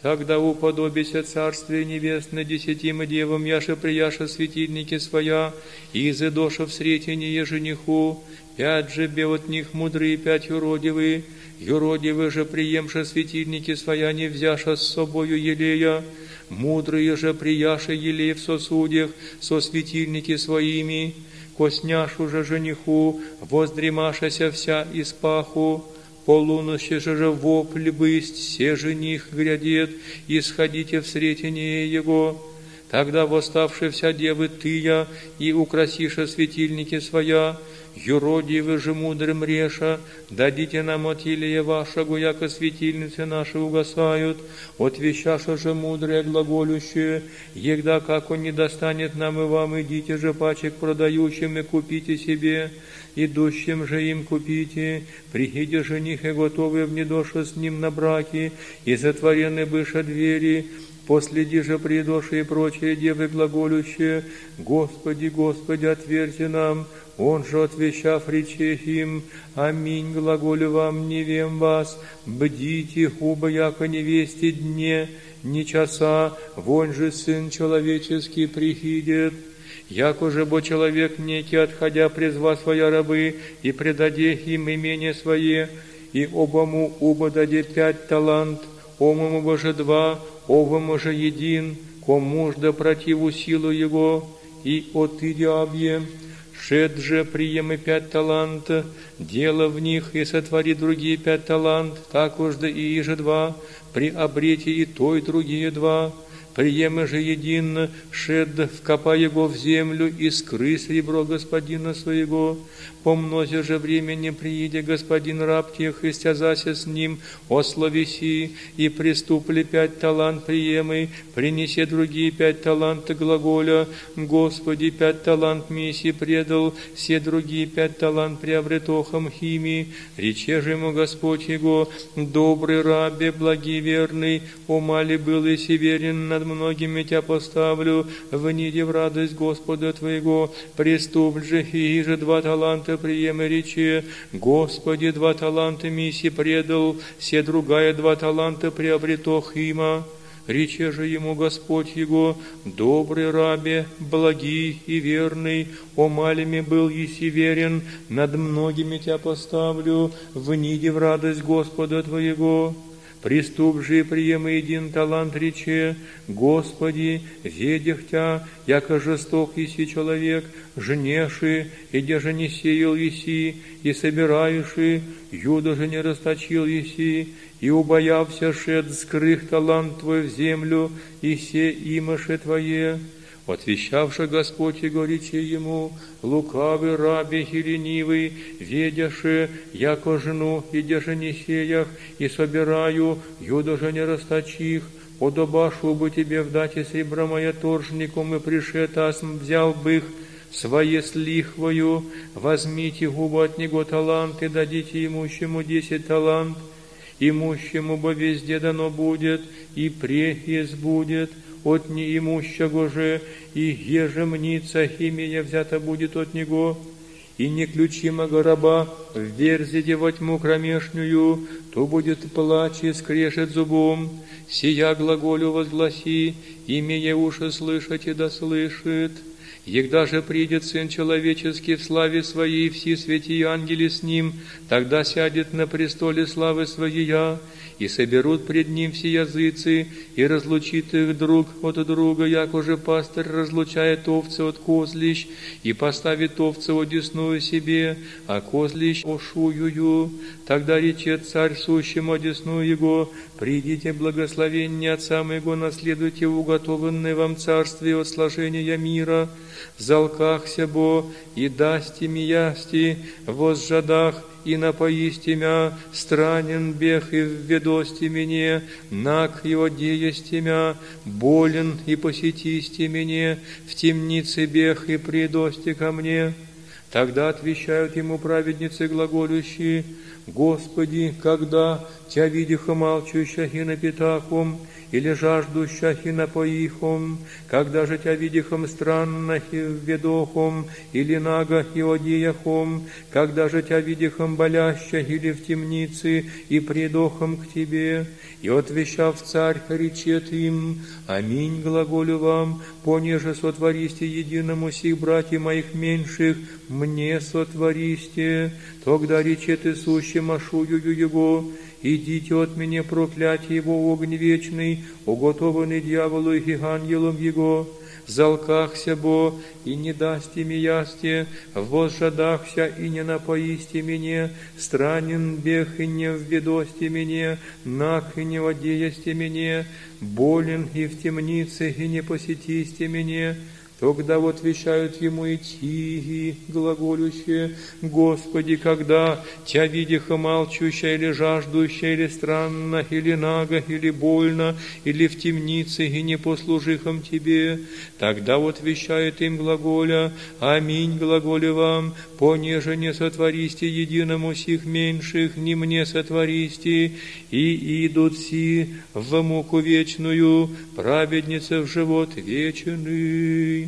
Тогда уподобися Царствие Небесное десятим девам, яше прияша светильники своя, и изыдоша в сретение жениху, пять же бе от них мудрые, пять юродивые, юродивые же приемша светильники своя, не взяша с собою елея, мудрые же прияша елей в сосудях, со светильники своими, косняшу же жениху, воздремашася вся из паху, полуночи же вопль бысть, все жених грядет, исходите в сретение его. Тогда восставши вся девы тыя, и украсиша светильники своя, юродивы же мудрым реша, дадите нам от Илия вашего, яко светильницы наши угасают, от вещаша же мудрые глаголющие, егда как он не достанет нам и вам, идите же пачек продающим и купите себе, идущим же им купите, приходи жених и готовы в недоша с ним на браке, и затворены быша двери, Последи же придоши и прочие девы глаголющие, Господи, Господи, отверьте нам, он же, отвечав, рече им, Аминь, глаголю вам, не вем вас, бдите, хуба, яко невесте дне, не часа, вон же Сын Человеческий прихидет. Яко же бо человек некий, отходя, призва своя рабы, и предаде им имение свое, и обому уба даде пять талант, омому боже два, овому же един, кому ж да противу силу его, и отыдя объем, Шед же приемы пять талант, дело в них и сотвори другие пять талант, так уж да и же два, при обрете и той другие два, приемы же един, шед, вкопай его в землю и скры сребро господина своего, помнози же времени прииде господин раб тех, и стязася с ним, ословиси, и приступли пять талант приемы, принеси другие пять талант глаголя, Господи, пять талант миссии предал, все другие пять талант приобретохом химии, рече же ему Господь его, добрый рабе, благий верный, умали был и северен над многими тебя поставлю, в ниде в радость Господа твоего, приступ же и же два таланта приемы речи, Господи, два таланта миссии предал, все другая два таланта приобрето хима. Рече же ему Господь его, добрый рабе, благий и верный, о малими был еси верен, над многими тебя поставлю, в ниде в радость Господа твоего. Приступ же приема един талант рече, Господи, ведях Тя, яко жесток еси человек, жнеши, и же не сеял еси, и собираеши, юда же не расточил еси, и убоявся шед скрых талант Твой в землю, и все имаше Твое, Отвещавши Господь и говорите ему, лукавый рабе и ленивый, ведяши, яко жену, и деже не сеях, и собираю, юдо же не расточих, подобашу бы тебе вдати сребра моя торжником, и пришетасм взял бы их, свое с лихвою, возьмите губу от него талант и дадите имущему десять талант, имущему бы везде дано будет, и прехиз будет, от неимущего же, и ежемница имя взята будет от него, и неключимого раба вверзите во тьму кромешнюю, то будет плач и скрежет зубом, сия глаголю возгласи, имея уши слышать и да слышит. Егда же придет Сын Человеческий в славе Своей, все святые ангели с Ним, тогда сядет на престоле славы Своей, и соберут пред ним все языцы, и разлучит их друг от друга, як уже пастырь разлучает овцы от козлищ, и поставит овцы одесную себе, а козлищ ошуюю. Тогда речет царь сущему одесную его, «Придите, благословение Отца моего, наследуйте уготованное вам царствие от сложения мира, залках себо, и дасти миясти, возжадах, и напоисти мя, странен бег и введости мне, наг его деести мя, болен и посетисти мне, в темнице бег и придости ко мне. Тогда отвечают ему праведницы глаголющие, Господи, когда Тя видиха молчущих и напитахом, или жаждущих и напоихом, когда же Тя видихом странных и ведохом, или нагах и одеяхом, когда же Тя видихом болящих или в темнице и предохом к Тебе, и отвещав царь, речет им, Аминь, глаголю вам, понеже сотвористе единому сих братьев моих меньших, мне сотвористе, тогда речет и сущим ашую его, идите от меня проклятие его огонь вечный, уготованный дьяволу и ангелом его, залкахся бо, и не дасте ми ясте, возжадахся и не напоисте мне, странен бег и не введосте мне, нах и не водеясте мне, болен и в темнице и не посетисте мне, Тогда вот вещают ему и тихи, глаголющие, Господи, когда Тя видиха молчущая или жаждущая, или странно, или наго, или больно, или в темнице, и не послужихом Тебе, тогда вот вещает им глаголя, Аминь, глаголе вам, понеже не сотвористе единому сих меньших, не мне сотвористе, и идут си в муку вечную, праведница в живот вечный.